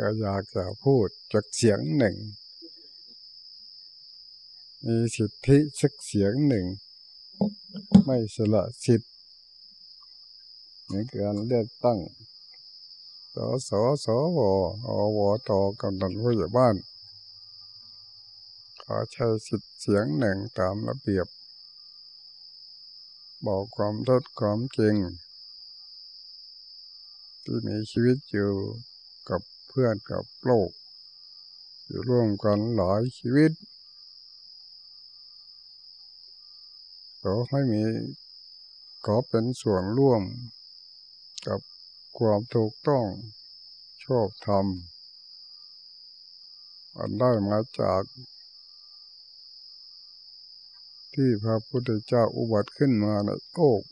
ก็อยากจะพูดจากเสียงหนึ่ง มีสิทธิสักเสียงหนึ่ง ไม่สละสิทธิ์ในการเลือกตั้งสสสวอวตกำนันผู้ใหญ่บ้าน ขอใช้สิทธิเสียงหนึ่งตามระเบียบ บอกความทดความจริง ที่มีชีวิตอยู่กับเพื่อนกับโลก อยู่ร่วมกันหลายชีวิตขอให้มีขอเป็นส่วนร่วมกับความถูกต้องชอบธรรมอันได้มาจาก ที่พระพุทธเจ้าอุบัติขึ้นมาในโลก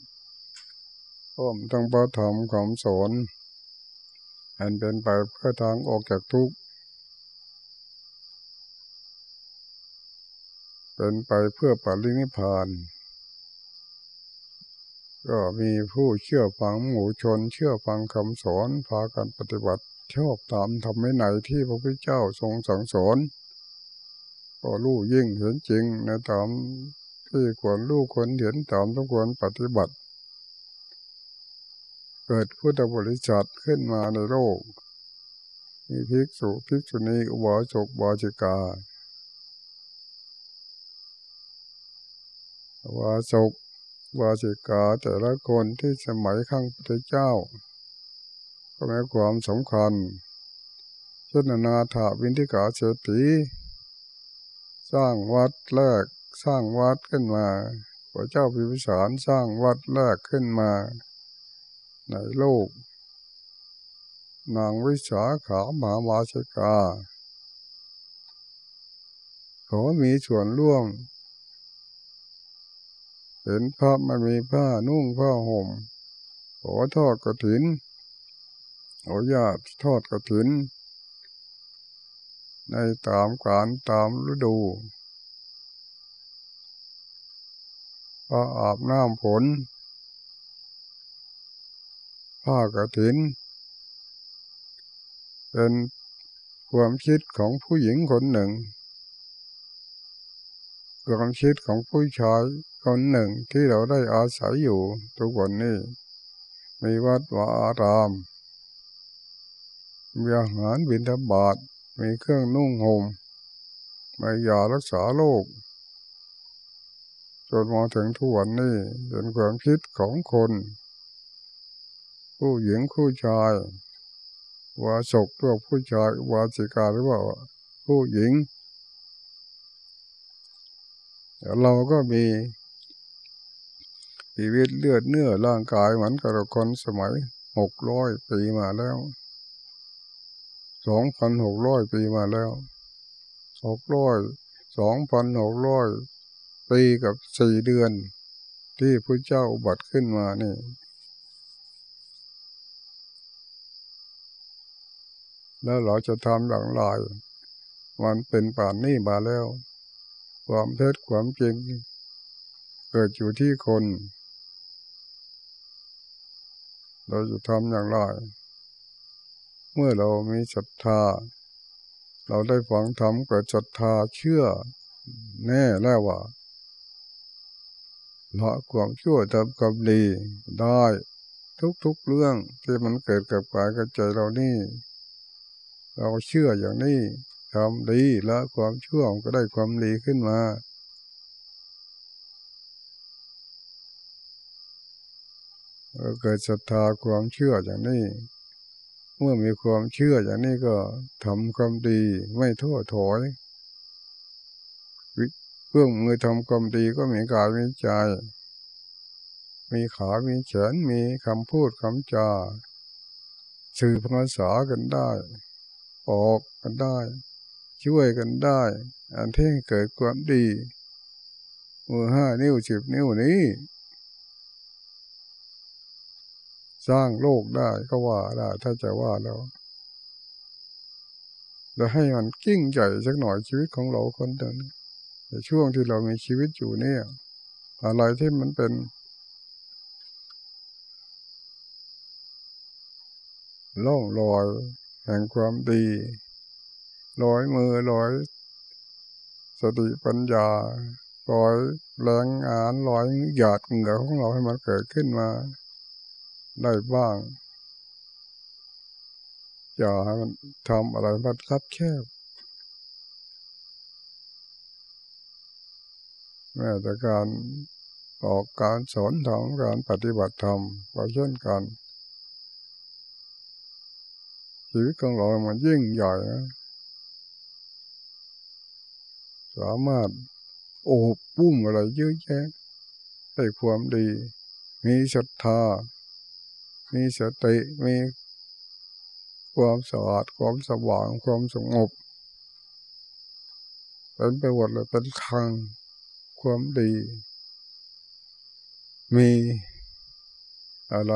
พร้อมทั้งพระธรรมของสอนอันเป็นไปเพื่อทางออกจากทุกข์เป็นไปเพื่อปรินิพาน ก็มีผู้เชื่อฟังหมู่ชน เชื่อฟังคำสอนพากันปฏิบัติชอบตามทำไม่ไหนที่พระพุทธเจ้าทรงสั่งสอนก็รู้ยิ่งเห็นจริงในตาม ที่ควรรู้ควรเห็นตามทุกควรปฏิบัติ เกิดพุทธบริษัทขึ้นมาในโลก มีภิกษุภิกษุณีอุบาสกบาจิกาวาสกวาสิกาแต่ละคนที่สมัยข้างพระเจ้า ก็มีความสำคัญเช่นนาถาวินทิกาเศรษฐีสร้างวัดแรก สร้างวัดขึ้นมา พระเจ้าพิพิสารสร้างวัดแรกขึ้นมาในโลก นางวิสาขามหาวาสิกา ขอมีส่วนร่วม เห็นพระไม่มีผ้านุ่งผ้าห่ม ขอทอดกระถินขอญาติทอดกระถิน ในตามการตามฤดู พระอาบน้ำฝนผ้ากระถิน เป็นความคิดของผู้หญิงคนหนึ่งความคิดของผู้ชายคนหนึ่งที่เราได้อาศัยอยู่ทุกวันนี้ มีวัดวาอาราม มีอาหารบิณฑบาตมีเครื่องนุ่งหม่มมียารักษาโรค จนมาถึงทุกวันนี้เป็นความคิดของคน ผู้หญิงผู้ชายวาศกตัวผู้ชายวาสิกาหรือว่าผู้หญิงเราก็มีชีวิตเลือดเนื้อร่างกายเหมือนกับคนสมัยหกร้อยปีมาแล้วสองพันหกร้อยปีมาแล้วหกร้อยสองพันหกร้อย ปีกับสี่เดือน ที่พระเจ้าบัติขึ้นมานี่แล้วเราจะทำอย่างไรมันเป็นป่านนี้มาแล้ว ความเท็จความจริง เกิดอยู่ที่คน เราจะทำอย่างไร เมื่อเรามีศรัทธา เราได้ฟังธรรมเกิดศรัทธาเชื่อ แน่แล้วว่า ละความชั่วทำความดีได้ทุกๆเรื่องที่มันเกิดกับกายกับใจเรานี่ เราเชื่ออย่างนี้ทำดีละความชั่วก็ได้ความดีขึ้นมาเกิดศรัทธาความเชื่ออย่างนี้ เมื่อมีความเชื่ออย่างนี้ก็ทำความดีไม่ท้อถอย เพื่องมือทำความดีก็มีกายมีใจ มีขา มีเฉนมีคำพูดคำจาสื่อภาษากันได้ ออกกันได้ ช่วยกันได้ อันที่เกิดความดีมือห้านิ้วสิบนิ้วนี้ สร้างโลกได้ก็ว่าได้ถ้าจะว่าแล้วเราให้มันกิ้งใหญ่สักหน่อยชีวิตของเราคนเดิน ช่วงที่เรามีชีวิตอยู่เนี่ย อะไรที่มันเป็น ล่องลอยแห่งความดีลอยมือลอยสติปัญญาลอยแรงงานลอยหยาดเหงื่อของเราให้มันเกิดขึ้นมาได้บ้างอย่าให้มันทำอะไรมันคับแคบ แม้แต่การออกการสอนทางการปฏิบัติธรรมก็เช่นกันชีวิตของเรามันยิ่งใหญ่นะสามารถโอบปุ้มอะไรเยอะแยะให้ความดี มีศรัทธา มีสติมีความสะอาดความสว่างความสงบ เป็นไปหมดเลยเป็นทาง ความดี มีอะไร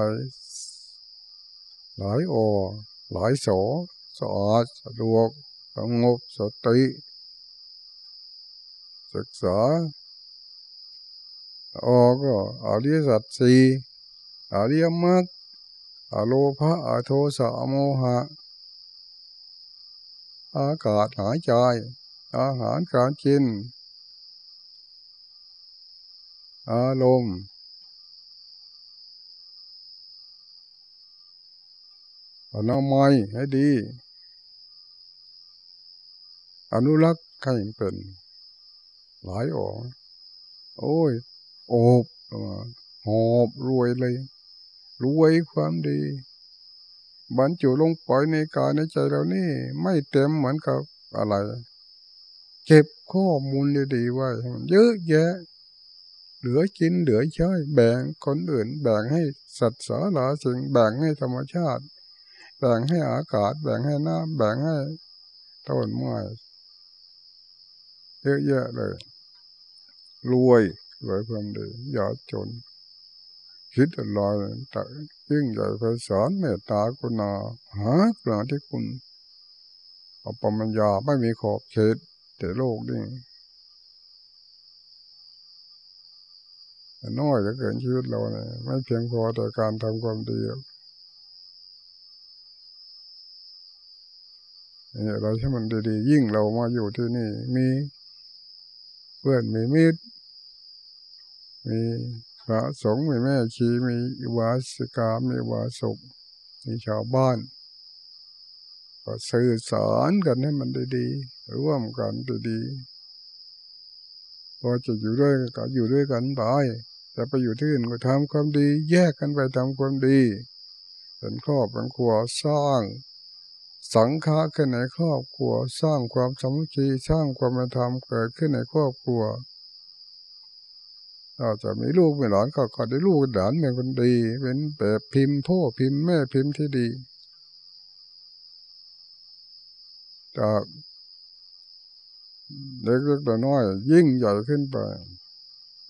หลายอหลายโสสะอาดสะดวกสงบสติ ศึกษาออก็อริยสัจสี่อริยมรรคอโลภะอโทสะโมหะ อากาศหายใจ อาหารการกิน อารมณ์อนามัยให้ดี อนุรักษ์ให้เป็น หลายออกโอ้ยโอบหอบรวยเลย รวยความดี บรรจุลงปล่อยในกายในใจเรานี่ ไม่เต็มเหมือนกับอะไร เก็บข้อมูลดีๆไว้เยอะแยะ เหลือกินเหลือใช้แบ่งคนอื่น แบ่งให้สัตว์สาราสิ่งแบ่งให้ธรรมชาติ แบ่งให้อากาศ แบ่งให้น้ำแบ่งให้ต้นไม้เยอะแยะเลย รวยรวยความดีอย่าจน คิดอะไรแต่ยิ่งใหญ่ไพศาลเมตตากุณาหากระที่คุณอปมัญญาไม่มีขอบเขตแต่โลกนี่ น้อยจะเกินชีวิตเราเนี่ยไม่เพียงพอแต่การทำความดีนี่เราใช้มันดีๆยิ่งเรามาอยู่ที่นี่ มีเพื่อนมีมิตร มีพระสงฆ์มีแม่ชีมีวาสิกามีวาสุกมีชาวบ้าน ก็สื่อสารกันให้มันดีๆร่วมกันดีๆพอจะอยู่ด้วยก็อยู่ด้วยกันไป แต่ไปอยู่ที่อื่นก็ทำความดีแยกกันไปทำความดี เป็นครอบเป็นครัวสร้าง สังฆะขึ้นในครอบครัวสร้างความสมคีสร้างความธรรมเกิดขึ้นในครอบครัวอาจะมีลูกมีหลานก็ขอได้ลูกหลานเป็นคนดี เป็นแบบพิมพ์พ่อพิมพ์แม่พิมพ์ที่ดีจากเล็กๆน้อยยิ่งใหญ่ขึ้นไป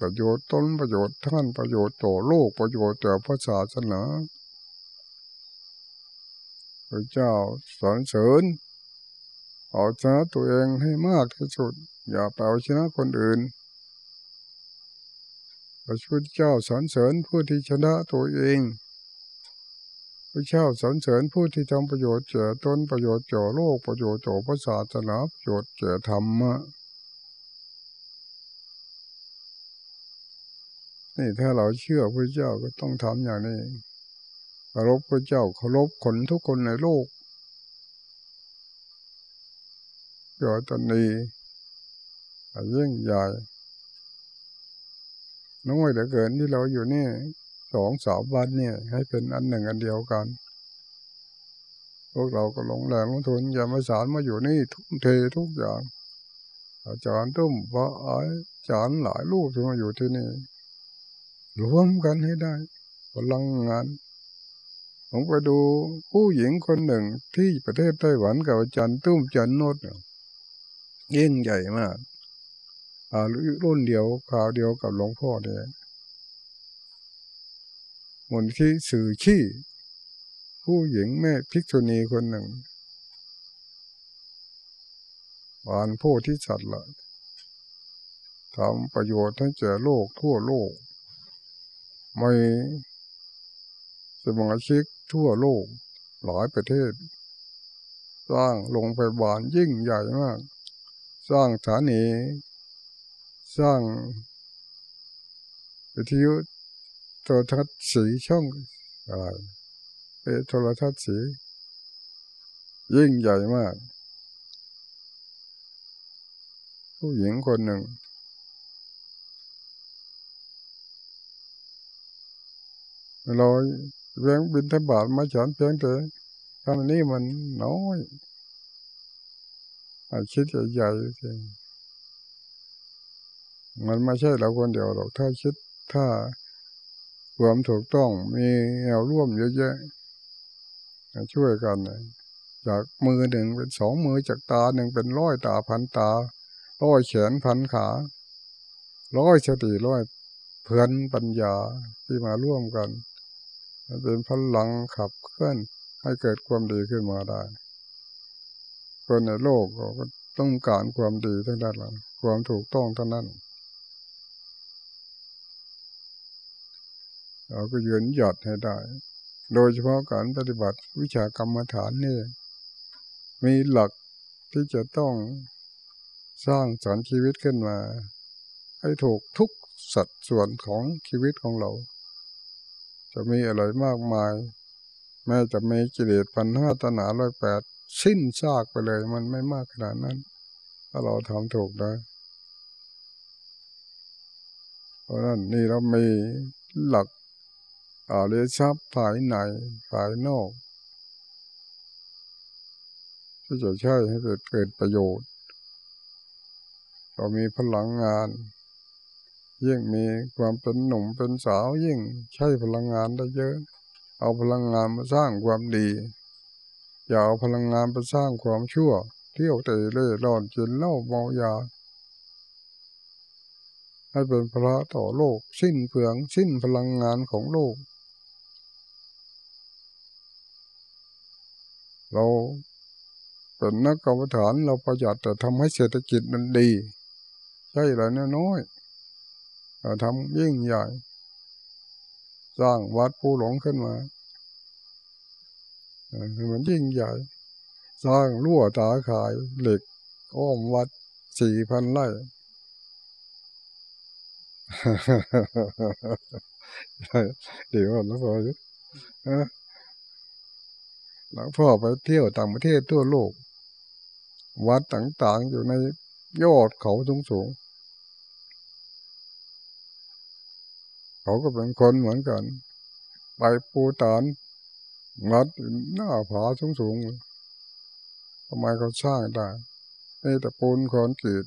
ประโยชน์ตนประโยชน์ท่านประโยชน์ต่อโลกประโยชน์ต่อพระศาสนาพระเจ้าสอนเสริญเอาชนะตัวเองให้มากที่สุด อย่าไปเอาชนะคนอื่นพระพุทธเจ้าสอนเสริญผู้ที่ชนะตัวเองพระเจ้าสอนเสริญผู้ที่ทำประโยชน์เจ่ตนประโยชน์เจ่โลกประโยชน์เจ่พระศาสนาประโยชน์เจ่ธรรมะ นี่ถ้าเราเชื่อพระเจ้าก็ต้องทำอย่างนี้เคารพพระเจ้าเคารพคนทุกคนในโลกเกิดตอนนี้ยิ่งใหญ่น้อยเหลือเกินที่เราอยู่นี่สองสามวันเนี่ย ให้เป็นอันหนึ่งอันเดียวกัน พวกเราก็ลงแรงลงทุนอย่ามาสารมาอยู่นี่ทุ่มเททุกอย่าง อาจารย์ตุ้มพระอาจารย์หลายลูกที่มาอยู่ที่นี่ รวมกันให้ได้พลังงาน ผมไปดูผู้หญิงคนหนึ่งที่ประเทศไต้หวันกับอาจารย์ตุ้มจันโนดยิ่งใหญ่มากอารุ่นเดียวข่าวเดียวกับหลวงพ่อเนี่ยมนที่สื่อขี้ผู้หญิงแม่พิกษุณีคนหนึ่งบานผู้ที่สัตว์ละทำประโยชน์ให้แก่โลกทั่วโลก ม่สมาชิกทั่วโลกหลายประเทศ สร้างโรงพยาบาลยิ่งใหญ่มาก สร้างสถานี สร้างวิทยุโทรทัศน์สีช่องอะไรเป็นโทรทัศน์สี ยิ่งใหญ่มาก ผู้หญิงคนหนึ่ง เราเวียงบินทบาทมาฉันเพียงแต่ตอนนี้มันน้อยอคิดใหญ่ๆจริงมันไม่ใช่เราคนเดียวหรอกถ้าคิดถ้าความถูกต้องมีแนวร่วมเยอะแยะช่วยกันจากมือหนึ่งเป็นสองมือจากตาหนึ่งเป็นร้อยตาพันตาร้อยแขนพันขาร้อยสติร้อยเพื่อนปัญญาที่มาร่วมกัน เป็นพลังขับเคลื่อนให้เกิดความดีขึ้นมาได้ คนในโลกก็ต้องการความดีทั้งนั้นละความถูกต้องทั้งนั้นเราก็ยืนหยัดให้ได้ โดยเฉพาะการปฏิบัติวิชากรรมฐานนี่ มีหลักที่จะต้องสร้างสรรค์ชีวิตขึ้นมา ให้ถูกทุกสัดส่วนของชีวิตของเรา จะมีอะไรมากมาย แม้จะมีกิเลสพันห้าตนาร้อยแปดสิ้นซากไปเลย มันไม่มากขนาดนั้น ถ้าเราทำถูกนะเพราะนั้นนี่เรามีหลักอาเรทรัพย์ภายในภายนอกที่จะใช้ให้เกิดประโยชน์ เรามีพลังงาน ยิ่งมีความเป็นหนุ่มเป็นสาวยิ่งใช้พลังงานได้เยอะ เอาพลังงานมาสร้างความดี อย่าเอาพลังงานไปสร้างความชั่ว เที่ยวเตะเล่ร่อนกินเหล้าเมายา ให้เป็นพระต่อโลก สิ้นเปลืองสิ้นพลังงานของโลก เราเป็นนักกรรมฐานเราประหยัดแต่ทำให้เศรษฐกิจมันดี ใช่หรือน้อย ทำยิ่งใหญ่ สร้างวัดผู้หลงขึ้นมามันยิ่งใหญ่ สร้างรั่วตาขายเหล็กอ้อมวัดสี่พันไร่เดี๋ยวนะพอหลวงพ่อไปเที่ยวต่างประเทศทั่วโลก วัดต่างๆอยู่ในยอดเขาสูงๆ เขาก็เป็นคนเหมือนกัน ไปปูตานวัดหน้าผาสูงๆทำไมเขาสร้างได้นี่แต่ปูนคอนกรีต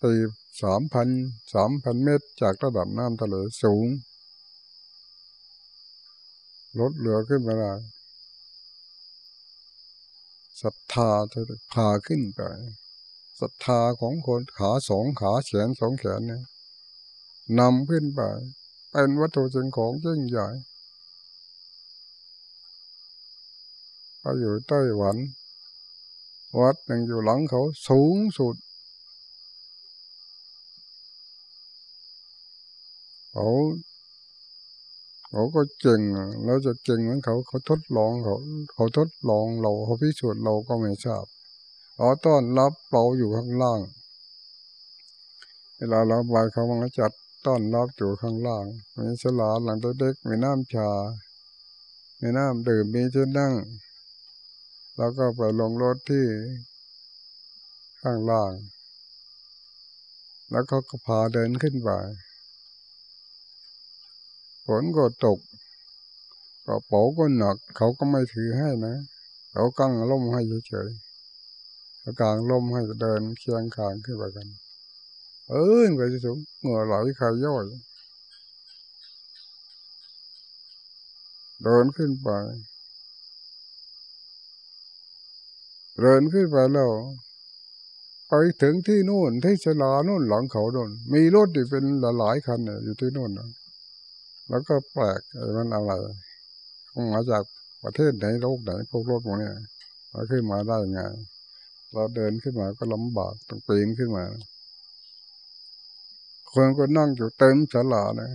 สี่สามพันสามพันเมตรจากระดับน้ำทะเลสูงลดเหลือขึ้นมาได้ศรัทธาจะพาขึ้นไป ศรัทธาของคนขาสองขาแขนสองแขนเนี่ยนำขึ้นไปเป็นวัตถุสิ่งของยิ่งใหญ่ไปอยู่ใต้หวัน วัดหนึ่งอยู่หลังเขาสูงสุดเขาเขาก็เก่งเราจะเก่งเหมือนเขาเขาทดลองเขาเขาทดลองเราเขาพิสูจน์เราก็ไม่ทราบ เขาต้อนรับเราอยู่ข้างล่าง เวลาเราไปเขามังจัดต้อนรับอยู่ข้างล่าง มีสลาหลังเด็กๆมีน้ำชา มีน้ำดื่มมีที่นั่ง แล้วก็ไปลงรถที่ข้างล่าง แล้วก็พาเดินขึ้นไปฝนก็ตกกระเป๋าก็หนัก เขาก็ไม่ถือให้นะ เขากั้งล่มให้เฉยๆ กลางลมให้เดินเคียงข้างขึ้นไปกัน เออไปสูงเหงื่อไหลใครย่อย เดินขึ้นไป เดินขึ้นไปแล้วไปถึงที่นู่นที่ชลานู่นหลังเขาโน่นมีรถที่เป็นหลายคันอยู่ที่นู่นนะแล้วก็แปลกมันอะไรมาจากประเทศไหนโลกไหนพวกรถพวกนี้มาขึ้นมาได้ยังไง เราเดินขึ้นมาก็ลำบากต้องปีนขึ้นมา คนก็นั่งอยู่เต็มฉลาเลย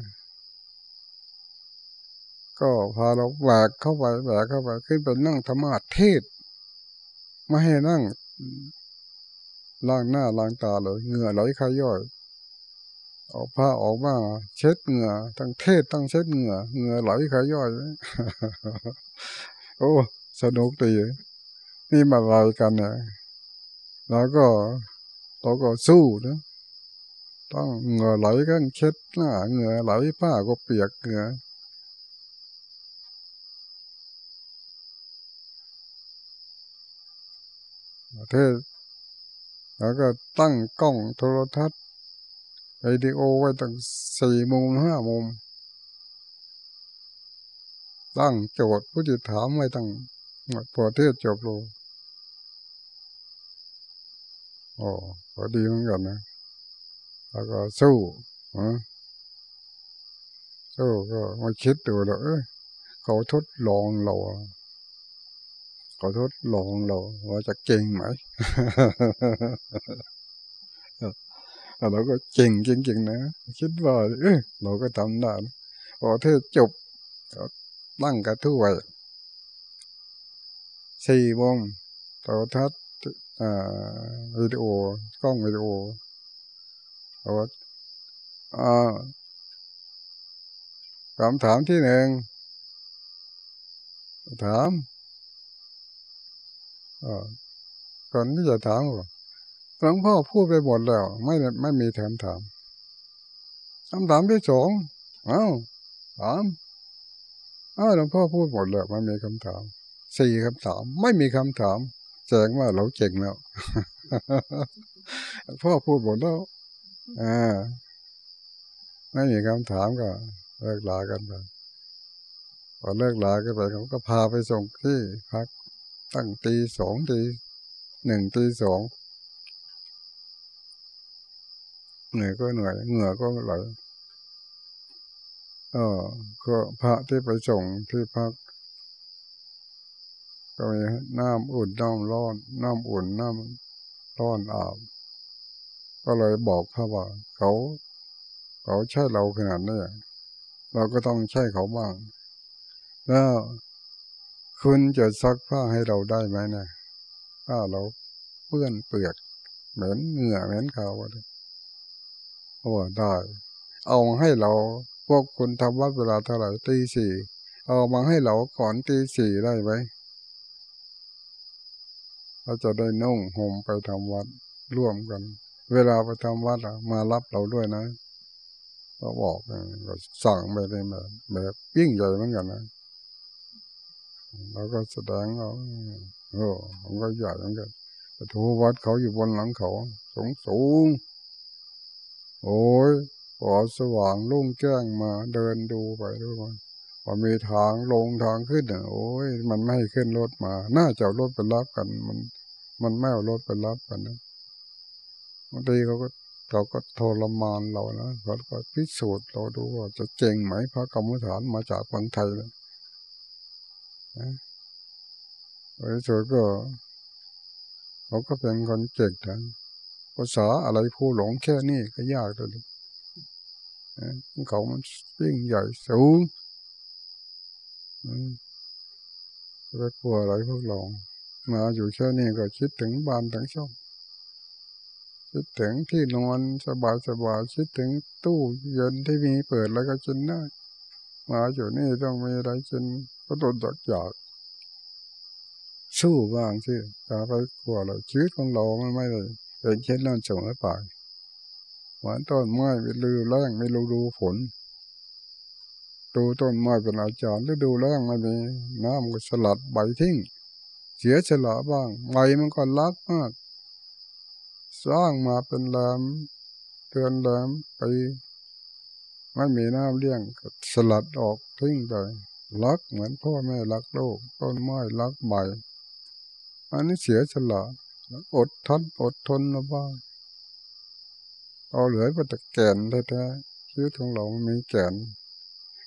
ก็พาเราแหวกเข้าไปแหวกเข้าไปขึ้นไปนั่งธรรมะเทศไม่ให้นั่งล้างหน้าล้างตาเลยเหงื่อไหลคายย่อยเอาผ้าออกมาเช็ดเหงื่อทั้งเทศทั้งเช็ดเหงื่อเหงื่อไหลคายย่อยโอ้สนุกดีนี่มาอะไรกันเนี่ย แล้วก็เราก็สู้นะต้องเหงื่อไหลกันเช็ดหน้าเหงื่อไหลผ้าก็เปียกเหงื่อเทศแล้วก็ตั้งกล้องโทรทัศน์วิดีโอไว้ตั้งสี่มุมห้ามุม ตั้งโจทย์ผู้จิตถามไว้ตั้งพอเทศจบลง โอ้พอดีเหมือนกันนะแล้วก็สู้ฮะสู้ก็มาคิดดูแล้วเออเขาทดลองเราเขาทดลองเราว่าจะเก่งไหมเราก็เก่งจริงๆนะคิดว่าเออเราก็ทำได้พอเทศจบตั้งกระทู้ไว้สี่วงโทรทัศน์ วิดีโอกล้องวิดีโอเอาอ่าคำถามที่หนึ่งถามก่อนที่จะถามหลวงพ่อพูดไปหมดแล้ว ไม่ไม่มีแถมถามคำถามที่สองเอ้าถามอ้าหลวงพ่อพูดหมดแล้วไม่มีคำถามสี่คำถาม ไม่มีคำถาม แสดงว่าเราเก่งแล้วพ่อพูดหมดแล้วอ่าไม่มีคำถามก็เลิกลากันไปพอเลิกลากันไปเขาก็พาไปส่งที่พักตั้งตีสองตีหนึ่งตีสองเหนื่อยก็เหนื่อยเหงื่อก็ไหลเออก็พระที่ไปส่งที่พัก ก็มีน้ำอุ่นน้ำร้อน น้ำอุ่นน้ำร้อนอาบ ก็เลยบอกพระว่า เขา เขาใช่เราขนาดนี้เราก็ต้องใช่เขาบ้าง แล้วคุณจะซักผ้าให้เราได้ไหมเนี่ยถ้าเราเปื้อนเปือกเหม็นเหงื่อเหม็นขาวอะไรโอ้ได้ เอาให้เราพวกคุณทำวัดเวลาเท่าไหร่ตีสี่เอามาให้เราก่อนตีสี่ได้ไหม เราจะได้นุ่งห่มไปทำวัดร่วมกัน เวลาไปทำวัดมารับเราด้วยนะก็บอกก็สั่งไปเลยแบบแบบยิ่งใหญ่เหมือนกันนะเราก็แสดงว่าโอ้ผมก็ใหญ่เหมือนกันแต่ทูวัดเขาอยู่บนหลังเขาสูงสูงโอ้ยพอสว่างลุ่งแจ้งมาเดินดูไปด้วยมันพอมีทางลงทางขึ้นเนี่ยโอ้ยมันไม่ขึ้นรถมา น่าจะรถไปรับกัน มัน มันไม่เอารถไปรับกันนะบางทีเขาก็เขาก็ทรมานเรานะเขาก็พิสูจน์เราดูว่าจะเจงไหมพระกรรมฐานมาจากฝั่งไทยเลยนะบริสุทธิ์ก็เขาก็เป็นคนเก่งนะภาษาอะไรผู้หลงแค่นี้ก็ยากเลยเขามันยิ่งใหญ่สูงไปกลัวอะไรพวกเรา มาอยู่แค่นี้ก็คิดถึงบ้านถึงช่องคิดถึงที่นอนสบายสบายคิดถึงตู้เย็นที่มีเปิดแล้วก็กินได้มาอยู่นี่ต้องมีอะไรกินก็โดนจักอยากสู้บ้างสิอย่าไปกลัวเลยชีวิตของเรามันไม่ได้เป็นเช่นนั้นเสมอไปหวานต้นไม้ไม่รูแรงไม่รู้ดูฝนดูต้นไม้เป็นอาจารย์ฤดูแรงมันมีน้ำก็สลัดใบทิ้ง เสียสละบ้างใบมันก็รักมาก สร้างมาเป็นแรมเตือนแรมไป ไม่มีน้ำเลี้ยงสลัดออกทิ้งไปรักเหมือนพ่อแม่รักลูกต้นไม้รักใบอันนี้เสียสละอดทนอดทนนะบ้างเอาเหลือไปแต่แก่นแท้ๆชีวิตของเรามีแก่น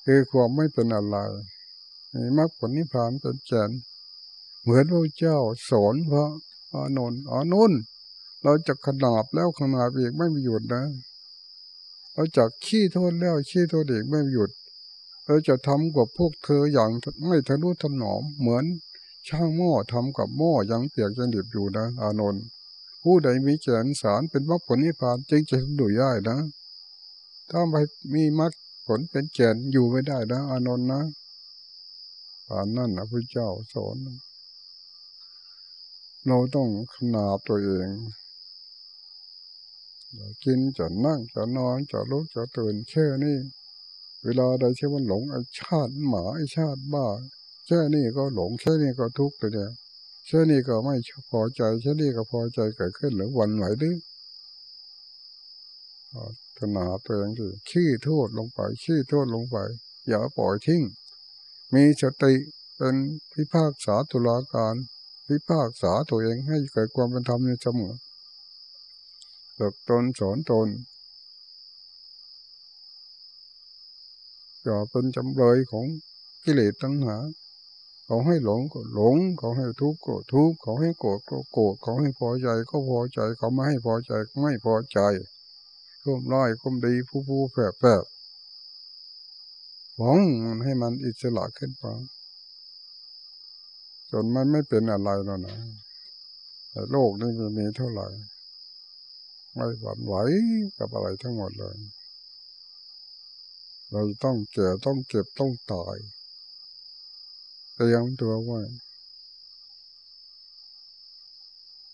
คือความไม่เป็นอะไรมีมรรคผลนิพพานเป็นแก่น เหมือนพระเจ้าสอนพระอานนท์อานนท์เราจะขนาบแล้วขนาบอีกไม่มีหยุดนะ เราจากขี้โทษแล้วขี้โทษอีกไม่มีหยุด เราจะทำกับพวกเธออย่างไม่ทะนุถนอมเหมือนช่างหม้อทำกับหม้อยังเปียกยังดิบอยู่นะ อานนท์ผู้ใดมีแกนสารเป็นมรรคผลนิพพานจึงจะดูได้นะ ถ้าไม่มีมรรคผลเป็นแกนอยู่ไม่ได้นะ อานนท์นะอ่านนั่นนะพระเจ้าสอน เราต้องขนาบตัวเองจะกินจะนั่งจะนอนจะลุกจะตื่นแค่นี้เวลาใดเชื่อมันหลงไอชาติหมาไอชาติบ้าแค่นี้ก็หลงแค่นี้ก็ทุกข์เลยเนี่ยแค่นี้ก็ไม่พอใจแค่นี้ก็พอใจเกิดขึ้นหรือวันไหวหรือขนาบตัวเองที่ขี้โทษลงไปขี้โทษลงไป อย่าปล่อยทิ้ง มีสติเป็นพิพากษาตุลาการ พิพากษาตัวเองให้เกิดความเป็นธรรมในเสมอฝึกตนสอนตนอย่าเป็นจำเลยของกิเลสตั้งหาเขาให้หลงก็หลง เขาให้ทุกข์ก็ทุกข์เขาให้โกรธก็โกรธเขาให้พอใจก็พอใจ เขาไม่ให้พอใจก็ไม่พอใจคุ้มร้อยคุ้มดีผู้ผู้แฝบแฝบหวังให้มันอิสระขึ้นไป จนมันไม่เป็นอะไรแล้วนะแต่โลกนี้มันมีเท่าไหร่ ไม่หวั่นไหวกับอะไรทั้งหมดเลย เราต้องเก่ต้องเก็บต้องตายเตรียมตัวไว้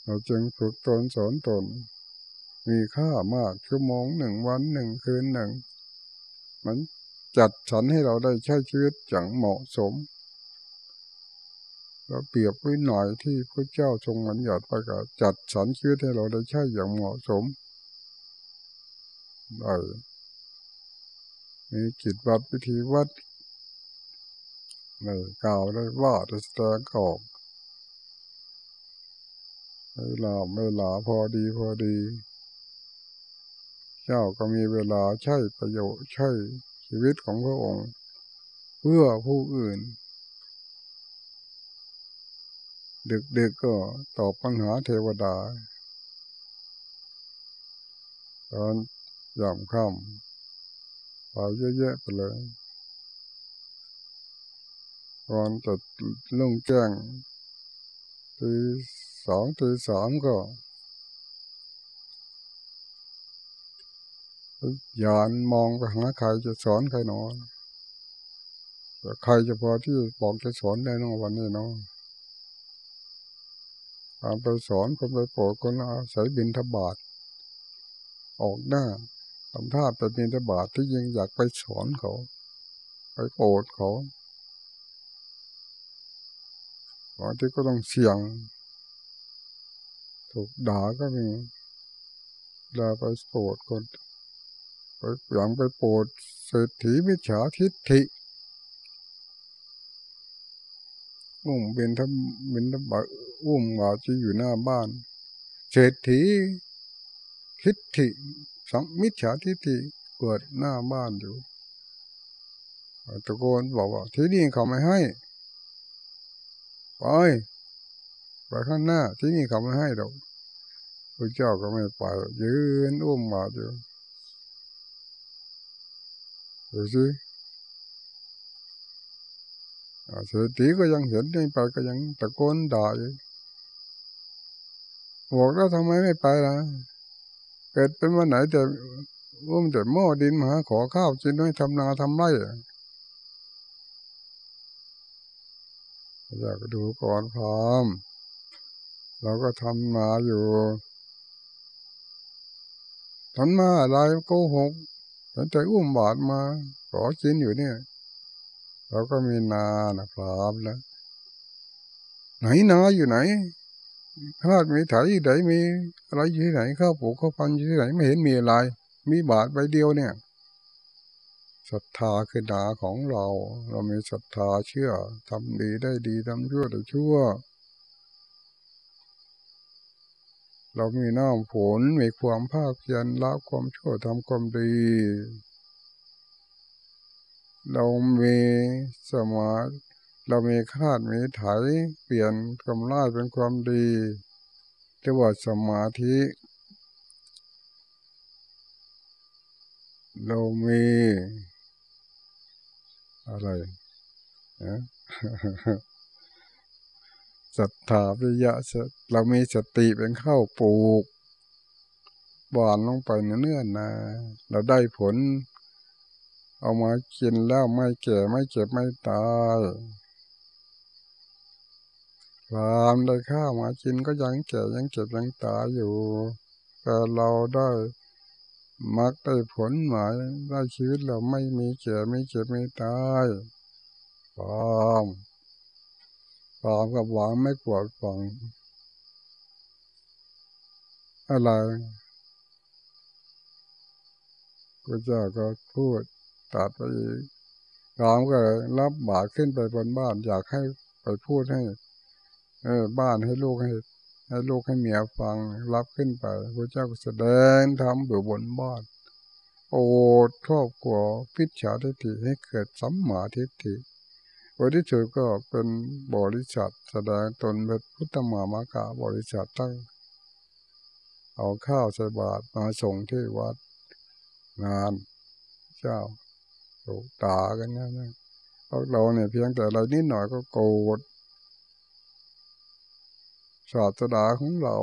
เราจึงฝึกตนสอนตน มีค่ามากชั่วโมงหนึ่งวันหนึ่งคืนหนึ่ง มันจัดสรรให้เราได้ใช้ชีวิตอย่างเหมาะสม เราเปรียบไว้หน่อยที่พระเจ้าทรงบัญญัติไปกับจัดสรรชีวิตให้เราได้ใช้อย่างเหมาะสมได้มีจิตวัดวิธีวัดในกล่าวได้ว่าจะแสดงออกเวลาเวลาพอดีพอดี เจ้าก็มีเวลาใช้ประโยชน์ใช้ชีวิตของพระองค์ เพื่อผู้อื่น ดึกๆกก็ตอบปัญหาเทวดา ตอนยามค่ำไปเยอะๆไปเลยตอนจะลุ่งแจ้งตีสองตีสามก็ยานมองไปหาใครจะสอนใครนอใครจะพอที่บอกจะสอนได้นอวันนี้เนาะ การไปสอนคนไปโปรดคนอาศัยบินทบาทออกหน้าทำท่าไปบินทบาทที่ยังอยากไปสอนเขา ไปโปรดเขาบางทีก็ต้องเสี่ยง ถูกด่าก็มีลาไปโปรดคนไปอย่างไปโปรดเศรษฐีมิจฉาทิฏฐิมุ่งเป็นทำเป็นทำบา อุ้มบาที่อยู่หน้าบ้านเศรษฐีทิฏฐิสังมิจฉาทิฏฐิเกิดหน้าบ้านอยู่ตะโกนบอกว่าที่นี่เขาไม่ให้ไปไปข้างหน้าที่นี่เขาไม่ให้ดอกพระเจ้าก็ไม่ไปยืนอุ้มมาอยู่ดูสิเศรษฐีก็ยังเห็นนี่ไปก็ยังตะโกนด่าอยู่ บอกแล้วทำไมไม่ไปล่ะเกิดเป็นวันไหนแต่อุ้มแต่หม้อดินมาขอข้าวกินด้วยทำนาทำไร่อยากดูก่อนพร้อม เราก็ทำมาอยู่ทำมาอะไรโกหกแต่อุ้มบาดมา ขอกินอยู่เนี่ย เราก็มีนานะพร้อมแล้วไหนนาอยู่ไหน คาดมีถ่ายไหนมีอะไรอยู่ที่ไหนข้าวปลูกข้าวพันอยู่ที่ไหนไม่เห็นมีอะไร มีบาทใบเดียวเนี่ยศรัทธาคือดาของเรา เรามีศรัทธาเชื่อทำดีได้ดีทำชั่วได้ชั่ว เรามีน้ำฝนมีความภาคเพียรละความชั่วทำความดี เรามีสมา เรามีคาดมีไถเปลี่ยนความร้ายเป็นความดีเรียกว่าสมาธิ เรามี อะไรนะศรัทธาวิยะเรามีสติเป็นข้าวปลูกบานลงไปเนื้อนาเราได้ผล เอามากินแล้วไม่แก่ไม่เจ็บไม่ตาย ความได้ข้าวมากินก็ยังแก่ยังเจ็บยังตายอยู่ แต่เราได้มักได้ผลหมายได้ชีวิตเราไม่มีแก่ไม่เจ็บไม่ตายความความกับหวังไม่ปวดฝัง อะไรพระเจ้าก็พูดตัดไปอีกรามก็รับบาตขึ้นไปบนบ้าน อยากให้ไปพูดให้ เออบ้านให้ลูกให้ให้ลูกให้เมียฟังรับขึ้นไปพระเจ้าก็แสดงทำอยู่บนบ้านโอ้ครอบครัวพิจารทิฏฐิให้เกิดสัมมาทิฏฐิบริสุทธิ์ก็เป็นบริษัทแสดงตนเป็นพุทธมามากาบริษัทตั้ง เอาข้าวใส่บาตรมาส่งที่วัดงาน เจ้าถูกตากันนะพวกเราเนี่ยเพียงแต่เรนิดหน่อยก็โกรธ ศาสดาของเรา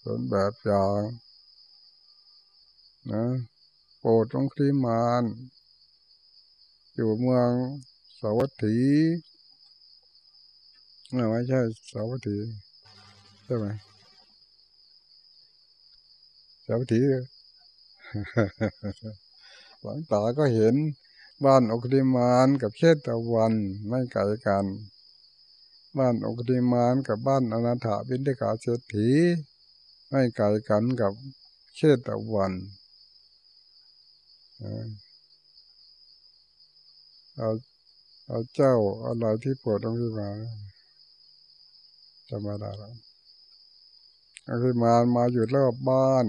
เป็นแบบอย่างนะโปรดตรงครีมาน อยู่เมืองสาวัตถีไม่ใช่สาวัตถีใช่ไหมสาวัตถีหลังตาก็เห็นบ้านอกริมานกับเชตวันไม่ไกลกัน บ้านอกริมานกับบ้านอนาถาบินทิกาเศรษฐีไม่ไกลกันกับเชตวันเอาเอาเจ้าอะไรที่ปวดตรงที่มาจะมาได้แล้วอริมานมาอยู่รอบบ้าน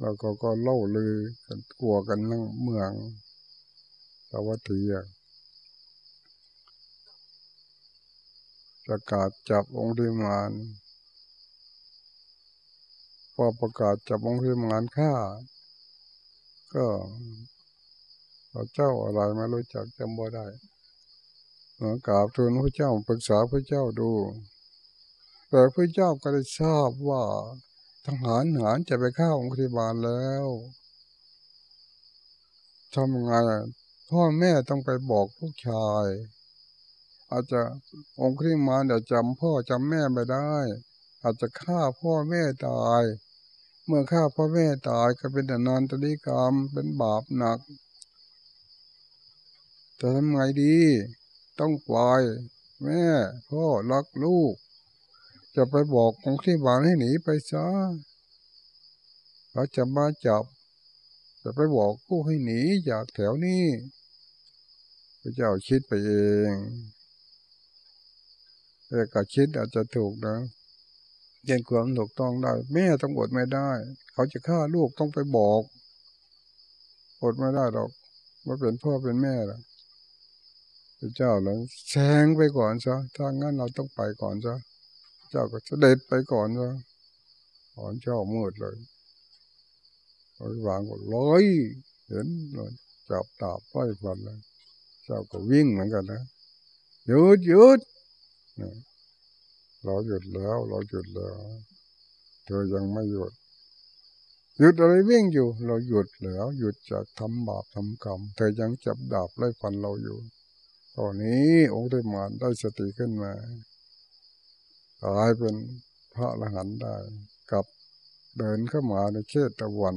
แล้วก็ก็เล่าลือกันกลัวกันทั้งเมือง สวัสดีประกาศจับองค์ดิมานพอประกาศจับองค์ดิมานฆ่า ก็พระเจ้าอะไรไม่รู้จักจำบ่ได้กราบทูลพระเจ้าปรึกษาพระเจ้าดู แต่พระเจ้าก็ได้ทราบว่าทหารหารจะไปฆ่าองค์ธิบาลแล้วทำไง พ่อแม่ต้องไปบอกลูกชาย อาจจะองค์ธิบาลเดี๋ยวจำพ่อจำแม่ไม่ได้ อาจจะฆ่าพ่อแม่ตาย เมื่อฆ่าพ่อแม่ตายก็เป็นอนานตริกรรมเป็นบาปหนักจะทำไงดี ต้องปล่อยแม่พ่อรักลูก จะไปบอกองค์ที่บานให้หนีไปซะเขาจะมาจับ จะไปบอกผู้ให้หนีจากแถวนี้ พระเจ้าคิดไปเองแต่ก็คิดอาจจะถูกนะเย็นความถูกต้องได้ แม่ต้องอดไม่ได้ เขาจะฆ่าลูกต้องไปบอกอดไม่ได้หรอกว่าเป็นพ่อเป็นแม่ละพระเจ้าแล้วแซงไปก่อนซะถ้างั้นเราต้องไปก่อนซะเจ้าก็เสด็จไปก่อนซะก่อนเจ้ามืดเลยวางก็ลอยเห็นเลยจับตาป้อยฟันเลย จ้าก็วิ่งเหมือนกันนะหยุดหยุดเราหยุดแล้ว เราหยุดแล้ว เธอยังไม่หยุด หยุดอะไรวิ่งอยู่ เราหยุดแล้ว หยุดจากทำบาปทำกรรม เธอยังจับดาบไล่ฟันเราอยู่ ตอนนี้องค์ได้มาได้สติขึ้นมากลายเป็นพระอรหันต์ได้กับเดินเข้ามาในเขตตะวัน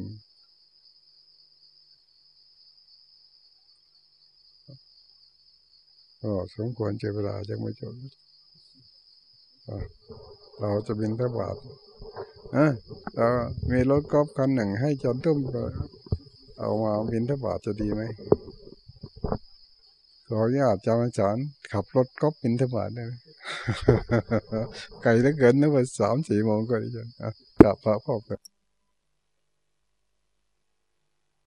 ก็สมควรเจเวลาจะไม่จบเราจะบินทบาทนะเรามีรถกอล์ฟคันหนึ่งให้จอนตุ้มเอามาบินทบาทจะดีไหมขออนุญาตจำอาจารย์ขับรถกอล์ฟบินทบาทได้ไหมไกลเหลือเกินนะว่าสามสี่โมงก็ได้จังกลับพระพ่อไป